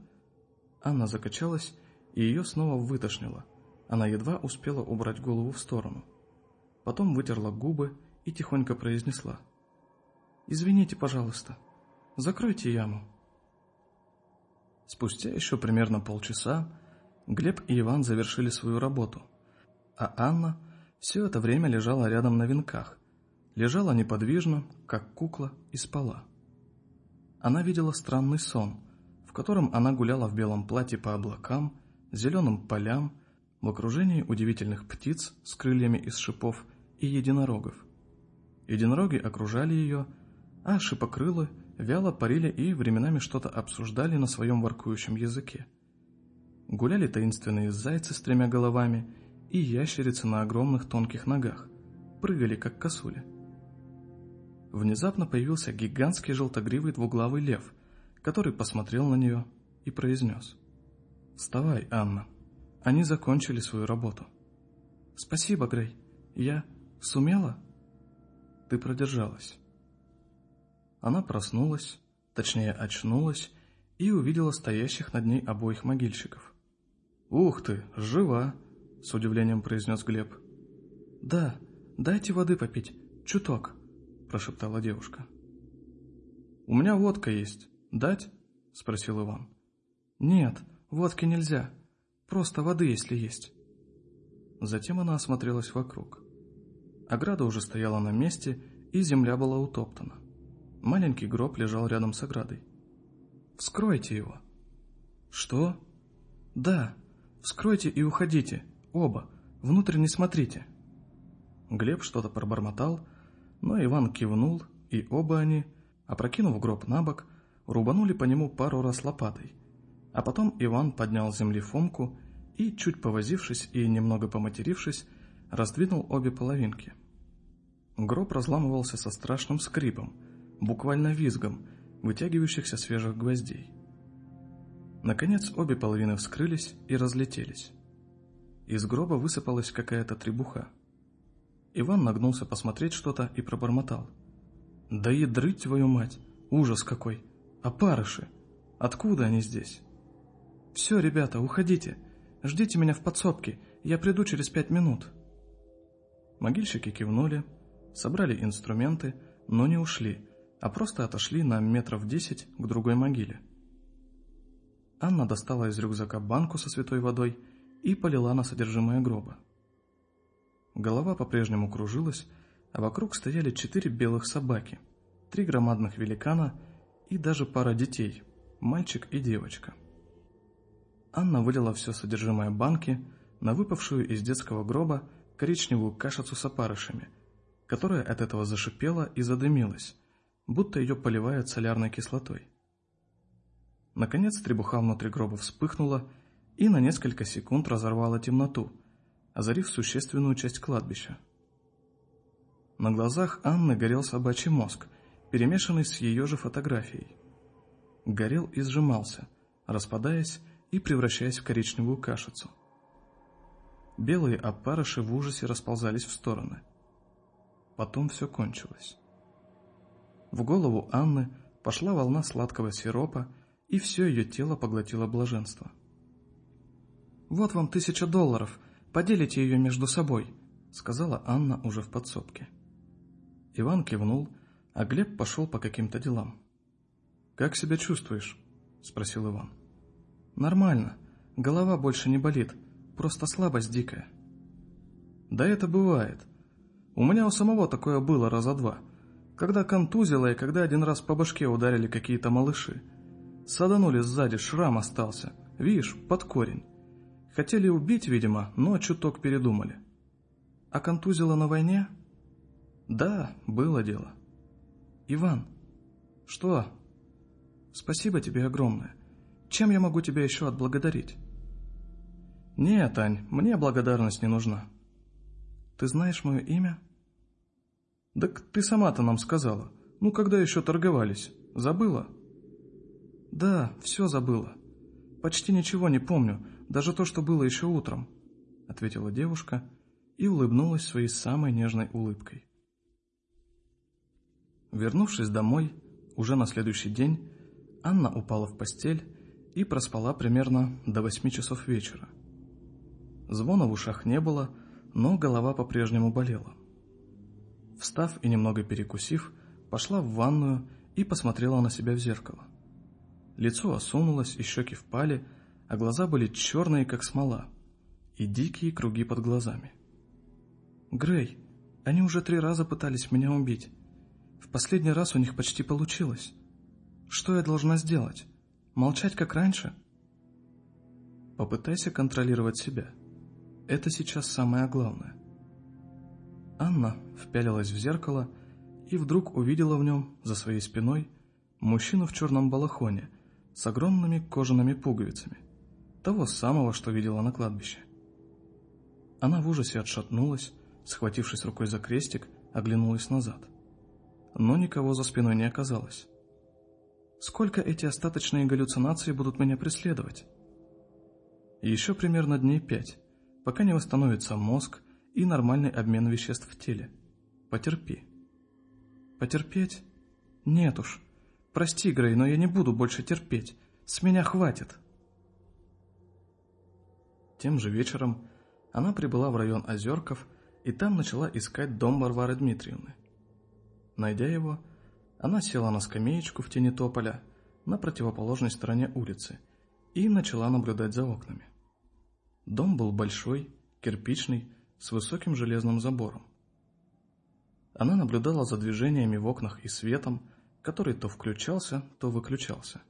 Анна закачалась и ее снова вытошнило. Она едва успела убрать голову в сторону. Потом вытерла губы и тихонько произнесла. «Извините, пожалуйста, закройте яму». Спустя еще примерно полчаса Глеб и Иван завершили свою работу, а Анна все это время лежала рядом на венках, лежала неподвижно, как кукла, и спала. Она видела странный сон, в котором она гуляла в белом платье по облакам, зеленым полям, в окружении удивительных птиц с крыльями из шипов и единорогов. Единороги окружали ее, а шипокрылы вяло парили и временами что-то обсуждали на своем воркующем языке. Гуляли таинственные зайцы с тремя головами и ящерицы на огромных тонких ногах, прыгали как косули. Внезапно появился гигантский желтогривый двуглавый лев, который посмотрел на нее и произнес. «Вставай, Анна. Они закончили свою работу». «Спасибо, Грей. Я сумела?» «Ты продержалась». Она проснулась, точнее очнулась, и увидела стоящих над ней обоих могильщиков. «Ух ты, жива!» — с удивлением произнес Глеб. «Да, дайте воды попить, чуток», — прошептала девушка. «У меня водка есть. Дать?» — спросил Иван. «Нет, водки нельзя. Просто воды, если есть». Затем она осмотрелась вокруг. Ограда уже стояла на месте, и земля была утоптана. Маленький гроб лежал рядом с оградой. «Вскройте его!» «Что?» «Да, вскройте и уходите, оба, внутрь не смотрите!» Глеб что-то пробормотал, но Иван кивнул, и оба они, опрокинув гроб на бок, рубанули по нему пару раз лопатой. А потом Иван поднял с земли Фомку и, чуть повозившись и немного поматерившись, раздвинул обе половинки. Гроб разламывался со страшным скрипом, буквально визгом, вытягивающихся свежих гвоздей. Наконец обе половины вскрылись и разлетелись. Из гроба высыпалась какая-то требуха. Иван нагнулся посмотреть что-то и пробормотал. «Да ядрыть твою мать! Ужас какой! А парыши? Откуда они здесь?» «Все, ребята, уходите! Ждите меня в подсобке, я приду через пять минут!» Могильщики кивнули, собрали инструменты, но не ушли, а просто отошли на метров десять к другой могиле. Анна достала из рюкзака банку со святой водой и полила на содержимое гроба. Голова по-прежнему кружилась, а вокруг стояли четыре белых собаки, три громадных великана и даже пара детей, мальчик и девочка. Анна вылила все содержимое банки на выпавшую из детского гроба коричневую кашицу с опарышами, которая от этого зашипела и задымилась, будто ее поливают солярной кислотой. Наконец требуха внутри гроба вспыхнула и на несколько секунд разорвала темноту, озарив существенную часть кладбища. На глазах Анны горел собачий мозг, перемешанный с ее же фотографией. Горел и сжимался, распадаясь и превращаясь в коричневую кашицу. Белые опарыши в ужасе расползались в стороны. Потом все кончилось. В голову Анны пошла волна сладкого сиропа, и все ее тело поглотило блаженство. «Вот вам тысяча долларов, поделите ее между собой», — сказала Анна уже в подсобке. Иван кивнул, а Глеб пошел по каким-то делам. «Как себя чувствуешь?» — спросил Иван. «Нормально. Голова больше не болит. Просто слабость дикая». «Да это бывает. У меня у самого такое было раза два. Когда контузило и когда один раз по башке ударили какие-то малыши. Саданули сзади, шрам остался. Видишь, под корень. Хотели убить, видимо, но чуток передумали. А контузило на войне?» «Да, было дело». «Иван». «Что?» «Спасибо тебе огромное. Чем я могу тебя еще отблагодарить?» «Нет, Ань, мне благодарность не нужна». «Ты знаешь мое имя?» «Так ты сама-то нам сказала. Ну, когда еще торговались? Забыла?» «Да, все забыла. Почти ничего не помню, даже то, что было еще утром», — ответила девушка и улыбнулась своей самой нежной улыбкой. Вернувшись домой, уже на следующий день, Анна упала в постель и проспала примерно до восьми часов вечера. Звона в ушах не было, но голова по-прежнему болела. Встав и немного перекусив, пошла в ванную и посмотрела на себя в зеркало. Лицо осунулось, и щеки впали, а глаза были черные, как смола, и дикие круги под глазами. «Грей, они уже три раза пытались меня убить. В последний раз у них почти получилось. Что я должна сделать? Молчать, как раньше?» Попытайся контролировать себя. Это сейчас самое главное. Анна впялилась в зеркало и вдруг увидела в нем, за своей спиной, мужчину в черном балахоне с огромными кожаными пуговицами, того самого, что видела на кладбище. Она в ужасе отшатнулась, схватившись рукой за крестик, оглянулась назад. Но никого за спиной не оказалось. Сколько эти остаточные галлюцинации будут меня преследовать? Еще примерно дней пять, пока не восстановится мозг и нормальный обмен веществ в теле. Потерпи. Потерпеть? Нет уж. Прости, Грей, но я не буду больше терпеть. С меня хватит. Тем же вечером она прибыла в район Озерков и там начала искать дом Варвары Дмитриевны. Найдя его, она села на скамеечку в тени тополя на противоположной стороне улицы и начала наблюдать за окнами. Дом был большой, кирпичный, с высоким железным забором. Она наблюдала за движениями в окнах и светом, который то включался, то выключался.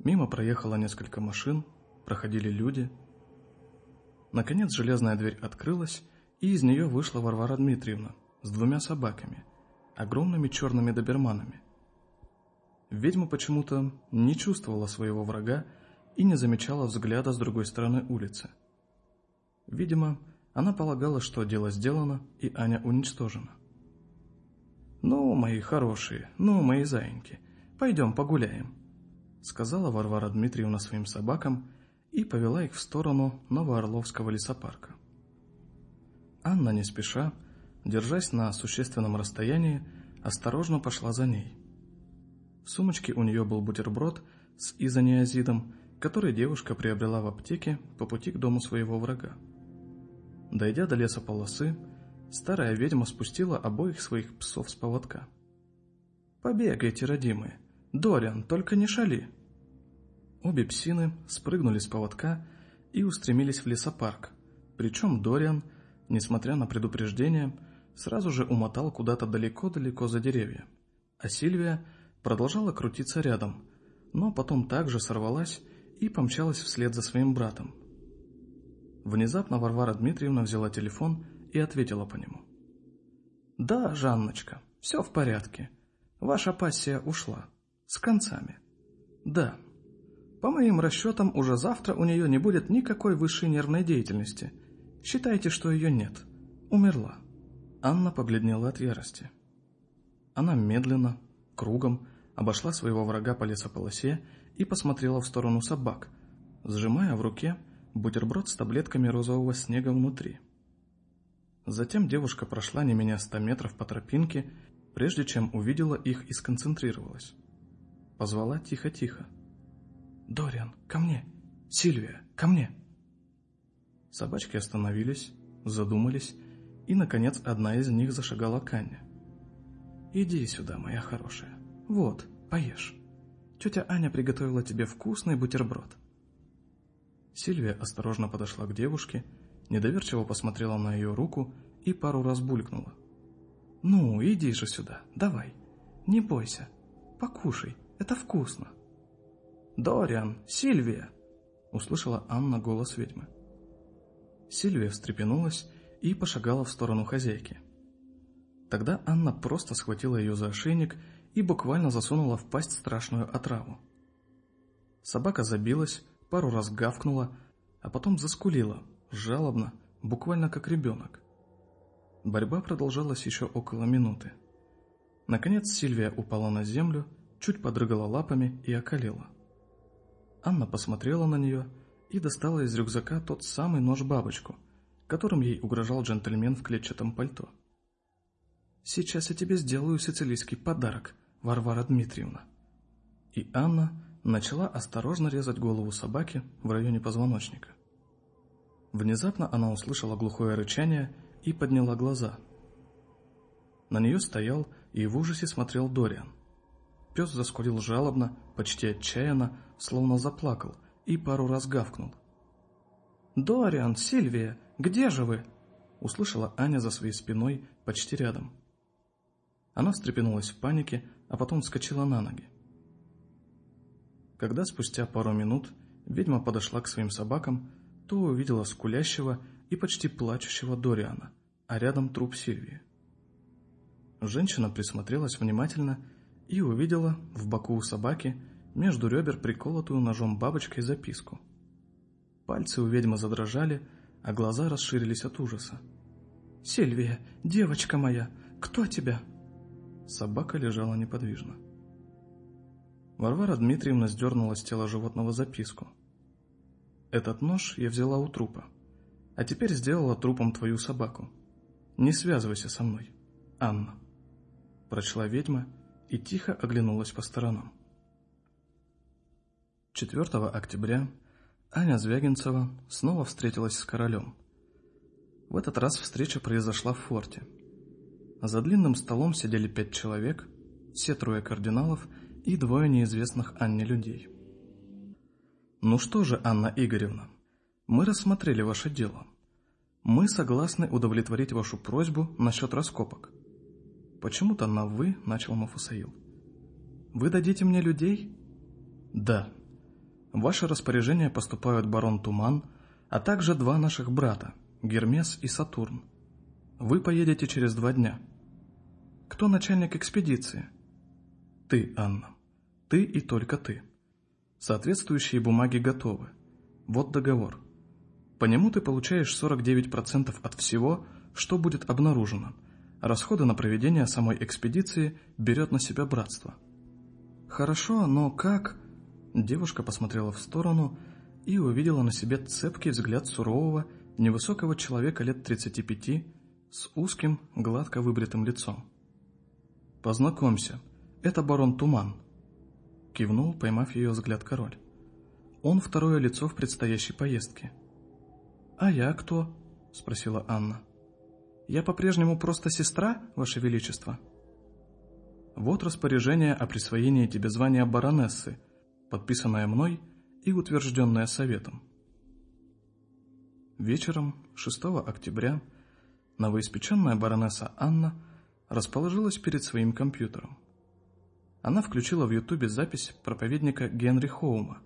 Мимо проехало несколько машин, проходили люди. Наконец железная дверь открылась, и из нее вышла Варвара Дмитриевна с двумя собаками, огромными черными доберманами. Ведьма почему-то не чувствовала своего врага и не замечала взгляда с другой стороны улицы – Видимо, она полагала, что дело сделано, и Аня уничтожена. «Ну, мои хорошие, ну, мои заиньки, пойдем погуляем», сказала Варвара Дмитриевна своим собакам и повела их в сторону Новоорловского лесопарка. Анна не спеша, держась на существенном расстоянии, осторожно пошла за ней. В сумочке у нее был бутерброд с изониазидом, который девушка приобрела в аптеке по пути к дому своего врага. Дойдя до леса полосы, старая ведьма спустила обоих своих псов с поводка. «Побегайте, родимые! Дориан, только не шали!» Обе псины спрыгнули с поводка и устремились в лесопарк, причем Дориан, несмотря на предупреждение, сразу же умотал куда-то далеко-далеко за деревья, а Сильвия продолжала крутиться рядом, но потом также сорвалась и помчалась вслед за своим братом. Внезапно Варвара Дмитриевна взяла телефон и ответила по нему. «Да, Жанночка, все в порядке. Ваша пассия ушла. С концами. Да. По моим расчетам, уже завтра у нее не будет никакой высшей нервной деятельности. Считайте, что ее нет. Умерла». Анна побледнела от ярости. Она медленно, кругом, обошла своего врага по лесополосе и посмотрела в сторону собак, сжимая в руке бутерброд с таблетками розового снега внутри. Затем девушка прошла не менее ста метров по тропинке, прежде чем увидела их и сконцентрировалась. Позвала тихо-тихо. «Дориан, ко мне! Сильвия, ко мне!» Собачки остановились, задумались, и, наконец, одна из них зашагала к Анне. «Иди сюда, моя хорошая. Вот, поешь. Тетя Аня приготовила тебе вкусный бутерброд». Сильвия осторожно подошла к девушке, недоверчиво посмотрела на ее руку и пару раз булькнула. «Ну, иди же сюда, давай. Не бойся. Покушай, это вкусно». «Дориан, Сильвия!» — услышала Анна голос ведьмы. Сильвия встрепенулась и пошагала в сторону хозяйки. Тогда Анна просто схватила ее за ошейник и буквально засунула в пасть страшную отраву. Собака забилась, пару раз гавкнула, а потом заскулила, жалобно, буквально как ребенок. Борьба продолжалась еще около минуты. Наконец Сильвия упала на землю, чуть подрыгала лапами и околела. Анна посмотрела на нее и достала из рюкзака тот самый нож-бабочку, которым ей угрожал джентльмен в клетчатом пальто. «Сейчас я тебе сделаю сицилийский подарок, Варвара Дмитриевна». И Анна начала осторожно резать голову собаки в районе позвоночника. Внезапно она услышала глухое рычание и подняла глаза. На нее стоял и в ужасе смотрел Дориан. Пес заскулил жалобно, почти отчаянно, словно заплакал, и пару раз гавкнул. «Дориан, Сильвия, где же вы?» услышала Аня за своей спиной почти рядом. Она встрепенулась в панике, а потом вскочила на ноги. Когда спустя пару минут ведьма подошла к своим собакам, то увидела скулящего и почти плачущего Дориана, а рядом труп Сильвии. Женщина присмотрелась внимательно и увидела в боку у собаки между ребер приколотую ножом бабочкой записку. Пальцы у ведьмы задрожали, а глаза расширились от ужаса. «Сильвия, девочка моя, кто тебя?» Собака лежала неподвижно. Варвара Дмитриевна сдернула с тела животного записку. «Этот нож я взяла у трупа, а теперь сделала трупом твою собаку. Не связывайся со мной, Анна», — прочла ведьма и тихо оглянулась по сторонам. 4 октября Аня Звягинцева снова встретилась с королем. В этот раз встреча произошла в форте. За длинным столом сидели пять человек, все трое кардиналов и двое неизвестных Анне людей. «Ну что же, Анна Игоревна, мы рассмотрели ваше дело. Мы согласны удовлетворить вашу просьбу насчет раскопок». Почему-то на «вы» начал Мафусаил. «Вы дадите мне людей?» «Да», ваше распоряжение поступают барон Туман, а также два наших брата, Гермес и Сатурн. Вы поедете через два дня. Кто начальник экспедиции? Ты, Анна. Ты и только ты. Соответствующие бумаги готовы. Вот договор. По нему ты получаешь 49% от всего, что будет обнаружено. Расходы на проведение самой экспедиции берет на себя братство. Хорошо, но как... Девушка посмотрела в сторону и увидела на себе цепкий взгляд сурового, невысокого человека лет 35 с узким, гладко выбритым лицом. «Познакомься, это барон Туман», — кивнул, поймав ее взгляд король. «Он второе лицо в предстоящей поездке». «А я кто?» — спросила Анна. «Я по-прежнему просто сестра, Ваше Величество?» «Вот распоряжение о присвоении тебе звания баронессы», подписанное мной и утвержденное Советом. Вечером 6 октября новоиспеченная баронесса Анна расположилась перед своим компьютером. Она включила в Ютубе запись проповедника Генри Хоума,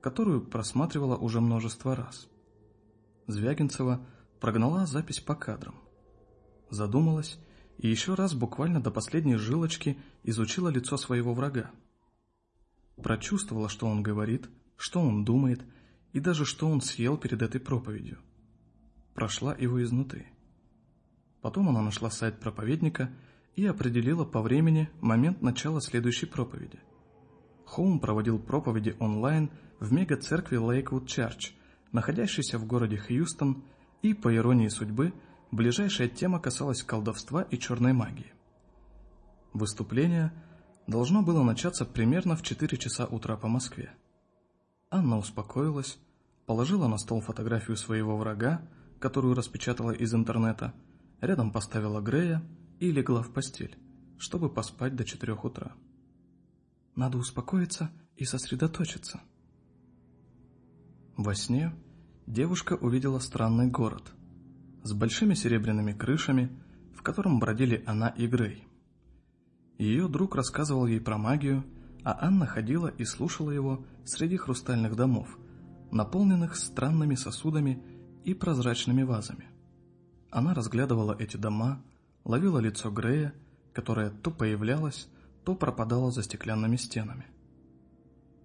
которую просматривала уже множество раз. Звягинцева прогнала запись по кадрам. Задумалась и еще раз буквально до последней жилочки изучила лицо своего врага. Прочувствовала, что он говорит, что он думает и даже что он съел перед этой проповедью. Прошла его изнутри. Потом она нашла сайт проповедника и определила по времени момент начала следующей проповеди. Хоум проводил проповеди онлайн в мега-церкви Лейквуд Чарч, находящейся в городе Хьюстон, и, по иронии судьбы, ближайшая тема касалась колдовства и черной магии. Выступление должно было начаться примерно в 4 часа утра по Москве. Анна успокоилась, положила на стол фотографию своего врага, которую распечатала из интернета, рядом поставила Грея и легла в постель, чтобы поспать до четырех утра. Надо успокоиться и сосредоточиться. Во сне девушка увидела странный город с большими серебряными крышами, в котором бродили она и Грей. Ее друг рассказывал ей про магию, а Анна ходила и слушала его среди хрустальных домов, наполненных странными сосудами и прозрачными вазами. Она разглядывала эти дома, ловила лицо Грея, которое то появлялось, то пропадало за стеклянными стенами.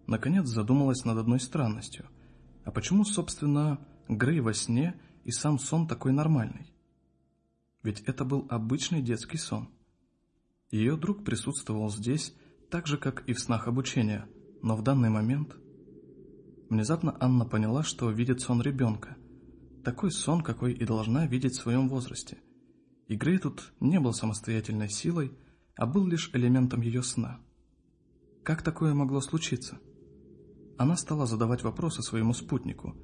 Наконец задумалась над одной странностью. А почему, собственно, Грей во сне и сам сон такой нормальный? Ведь это был обычный детский сон. Ее друг присутствовал здесь так же, как и в снах обучения, но в данный момент... Внезапно Анна поняла, что видит сон ребенка – такой сон, какой и должна видеть в своем возрасте. И Грей тут не был самостоятельной силой, а был лишь элементом ее сна. Как такое могло случиться? Она стала задавать вопросы своему спутнику,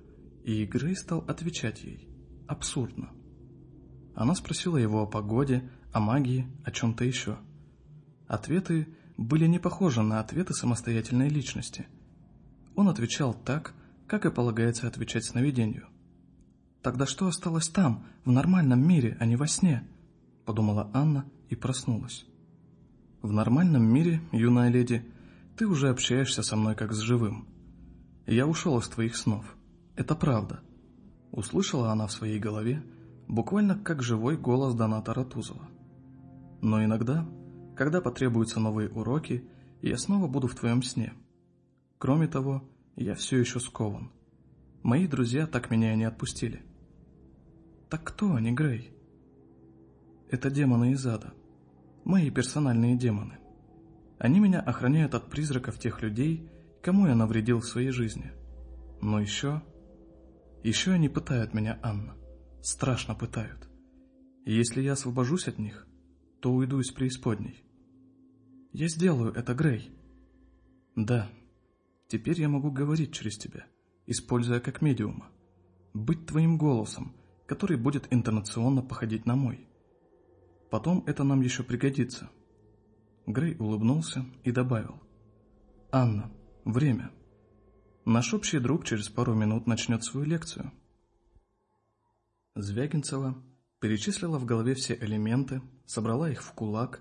и Грей стал отвечать ей. Абсурдно. Она спросила его о погоде, о магии, о чем-то еще. Ответы были не похожи на ответы самостоятельной личности. Он отвечал так, как и полагается отвечать сновидению. Тогда что осталось там, в нормальном мире, а не во сне? Подумала Анна и проснулась. В нормальном мире, юная леди, ты уже общаешься со мной как с живым. Я ушел из твоих снов. Это правда. Услышала она в своей голове, буквально как живой голос Доната Ратузова. Но иногда, когда потребуются новые уроки, я снова буду в твоем сне. Кроме того, я все еще скован. Мои друзья так меня и не отпустили. Так кто они, Грей? Это демоны из ада. Мои персональные демоны. Они меня охраняют от призраков тех людей, кому я навредил в своей жизни. Но еще... Еще они пытают меня, Анна. Страшно пытают. И если я освобожусь от них, то уйду из преисподней. Я сделаю это, Грей. Да. Теперь я могу говорить через тебя, используя как медиума. Быть твоим голосом, который будет интонационно походить на мой. Потом это нам еще пригодится. Грей улыбнулся и добавил. «Анна, время. Наш общий друг через пару минут начнет свою лекцию». Звягинцева перечислила в голове все элементы, собрала их в кулак,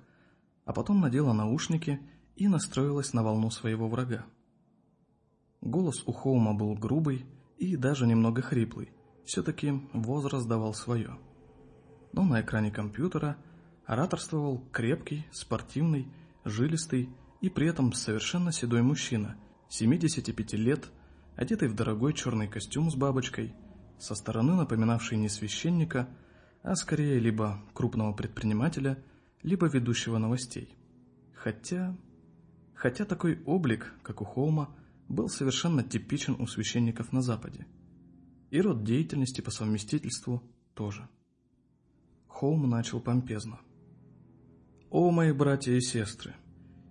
а потом надела наушники и настроилась на волну своего врага. Голос у Хоума был грубый и даже немного хриплый, все-таки возраст давал свое. Но на экране компьютера ораторствовал крепкий, спортивный, жилистый и при этом совершенно седой мужчина, 75 лет, одетый в дорогой черный костюм с бабочкой, со стороны напоминавший не священника, а скорее либо крупного предпринимателя, либо ведущего новостей. Хотя... Хотя такой облик, как у Холма, был совершенно типичен у священников на Западе – и род деятельности по совместительству тоже. Холм начал помпезно. «О, мои братья и сестры!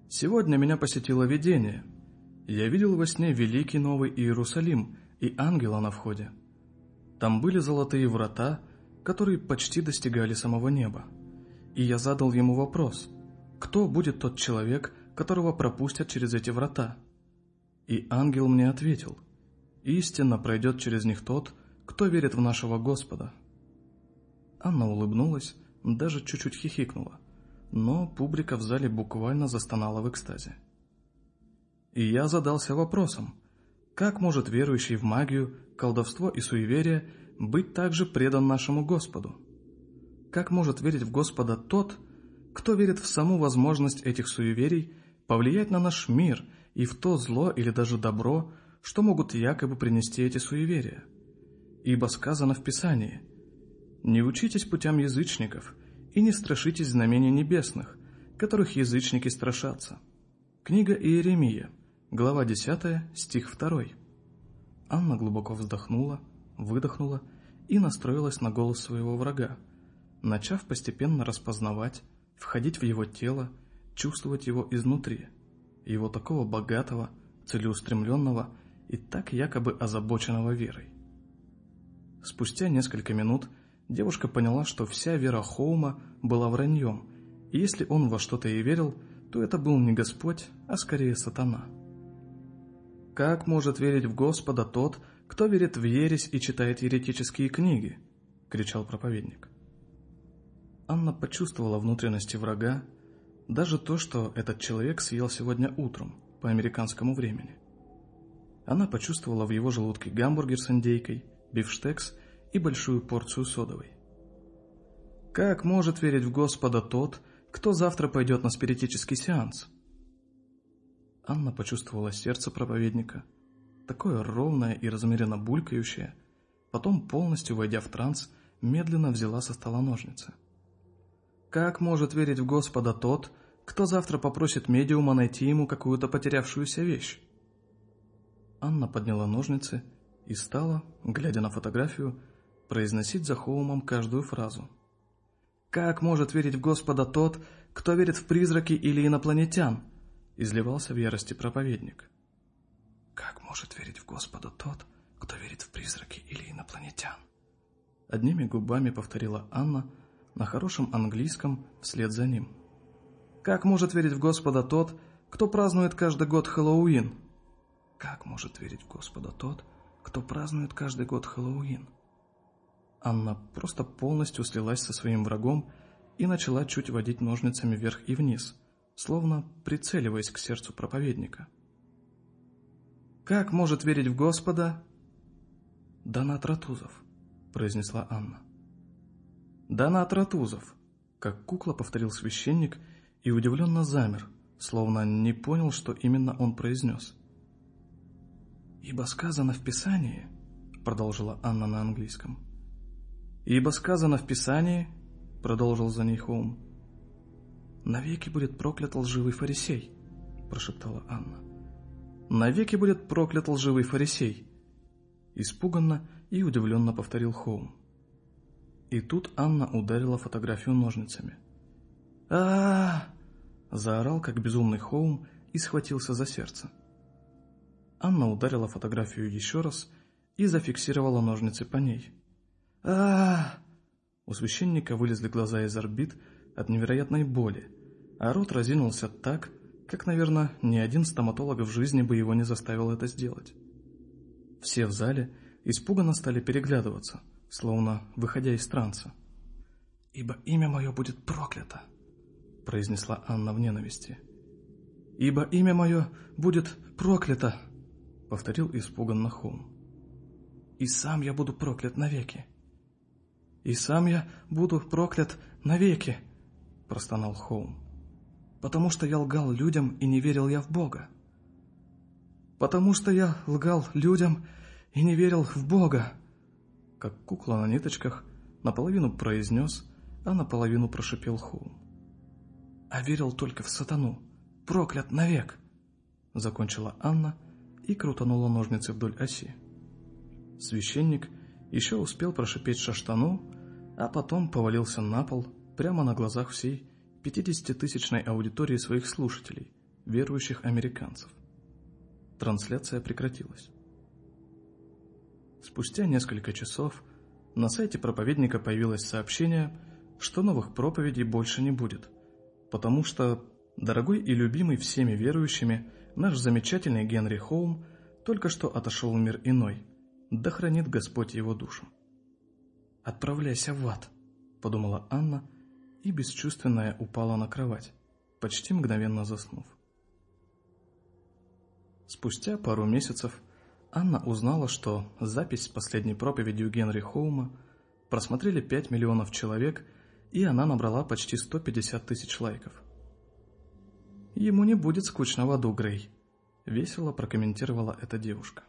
Сегодня меня посетило видение. Я видел во сне великий новый Иерусалим и ангела на входе. Там были золотые врата, которые почти достигали самого неба. И я задал ему вопрос, кто будет тот человек, которого пропустят через эти врата? И ангел мне ответил, Истинно пройдет через них тот, кто верит в нашего Господа. Анна улыбнулась, даже чуть-чуть хихикнула, но публика в зале буквально застонала в экстазе. И я задался вопросом, как может верующий в магию, колдовство и суеверие быть также предан нашему Господу? Как может верить в Господа тот, кто верит в саму возможность этих суеверий повлиять на наш мир и в то зло или даже добро, что могут якобы принести эти суеверия? Ибо сказано в Писании «Не учитесь путям язычников и не страшитесь знамений небесных, которых язычники страшатся». Книга Иеремия, глава 10, стих 2. Анна глубоко вздохнула, выдохнула и настроилась на голос своего врага, начав постепенно распознавать, входить в его тело, чувствовать его изнутри, его такого богатого, целеустремленного и так якобы озабоченного верой. Спустя несколько минут девушка поняла, что вся вера Хоума была враньем, и если он во что-то и верил, то это был не Господь, а скорее сатана. Как может верить в Господа тот, кто верит в ересь и читает еретические книги? кричал проповедник. Анна почувствовала внутренности врага, даже то, что этот человек съел сегодня утром, по американскому времени. Она почувствовала в его желудке гамбургер с индейкой, бифштекс и большую порцию содовой. Как может верить в Господа тот, кто завтра пойдет на спиритический сеанс? Анна почувствовала сердце проповедника, такое ровное и размеренно булькающее, потом, полностью войдя в транс, медленно взяла со стола ножницы. Как может верить в Господа тот, кто завтра попросит медиума найти ему какую-то потерявшуюся вещь? Анна подняла ножницы и стала, глядя на фотографию, произносить за Хоумом каждую фразу. «Как может верить в Господа тот, кто верит в призраки или инопланетян?» изливался в ярости проповедник. «Как может верить в Господа тот, кто верит в призраки или инопланетян?» Одними губами повторила Анна, на хорошем английском вслед за ним. Как может верить в Господа тот, кто празднует каждый год Хэллоуин? Как может верить в Господа тот, кто празднует каждый год Хэллоуин? Анна просто полностью слилась со своим врагом и начала чуть водить ножницами вверх и вниз, словно прицеливаясь к сердцу проповедника. «Как может верить в Господа?» «Донат Ратузов», — произнесла Анна. «Донат Ратузов», — как кукла повторил священник и удивленно замер, словно не понял, что именно он произнес. «Ибо сказано в Писании», — продолжила Анна на английском. «Ибо сказано в Писании», — продолжил за ней Хоум. «Навеки будет проклят лживый фарисей», — прошептала Анна. «Навеки будет проклят лживый фарисей», — испуганно и удивленно повторил Хоум. И тут Анна ударила фотографию ножницами. а, заорал, как безумный Хоум, и схватился за сердце. Анна ударила фотографию еще раз и зафиксировала ножницы по ней. А, У священника вылезли глаза из орбит от невероятной боли, а рот разинулся так, как, наверное, ни один стоматолог в жизни бы его не заставил это сделать. Все в зале испуганно стали переглядываться – словно выходя из транса. «Ибо имя мое будет проклято», — произнесла Анна в ненависти. «Ибо имя мое будет проклято», — повторил испуганно Хум. «И сам я буду проклят навеки». «И сам я буду проклят навеки», — простонал Хоум. «Потому что я лгал людям и не верил я в Бога». «Потому что я лгал людям и не верил в Бога», как кукла на ниточках, наполовину произнес, а наполовину прошипел Хоум. «А верил только в сатану, проклят навек!» Закончила Анна и крутанула ножницы вдоль оси. Священник еще успел прошипеть шаштану, а потом повалился на пол прямо на глазах всей 50-тысячной аудитории своих слушателей, верующих американцев. Трансляция прекратилась. Спустя несколько часов на сайте проповедника появилось сообщение, что новых проповедей больше не будет, потому что дорогой и любимый всеми верующими наш замечательный Генри Хоум только что отошел в мир иной, да хранит Господь его душу. «Отправляйся в ад», — подумала Анна, и бесчувственная упала на кровать, почти мгновенно заснув. Спустя пару месяцев Анна узнала, что запись с последней проповедью Генри Хоума просмотрели 5 миллионов человек, и она набрала почти 150 тысяч лайков. «Ему не будет скучно в аду, Грей», — весело прокомментировала эта девушка.